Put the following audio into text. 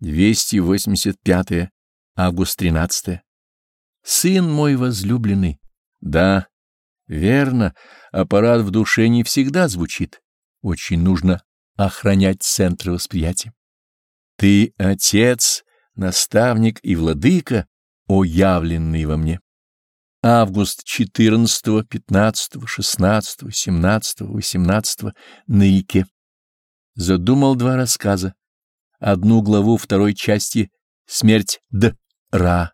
285 август 13 Сын мой возлюбленный, да, верно, аппарат в душе не всегда звучит. Очень нужно охранять центры восприятия. Ты — отец, наставник и владыка, о явленный во мне. Август 14, 15, 16, 17, 18 на реке. Задумал два рассказа. Одну главу второй части «Смерть Д. Ра»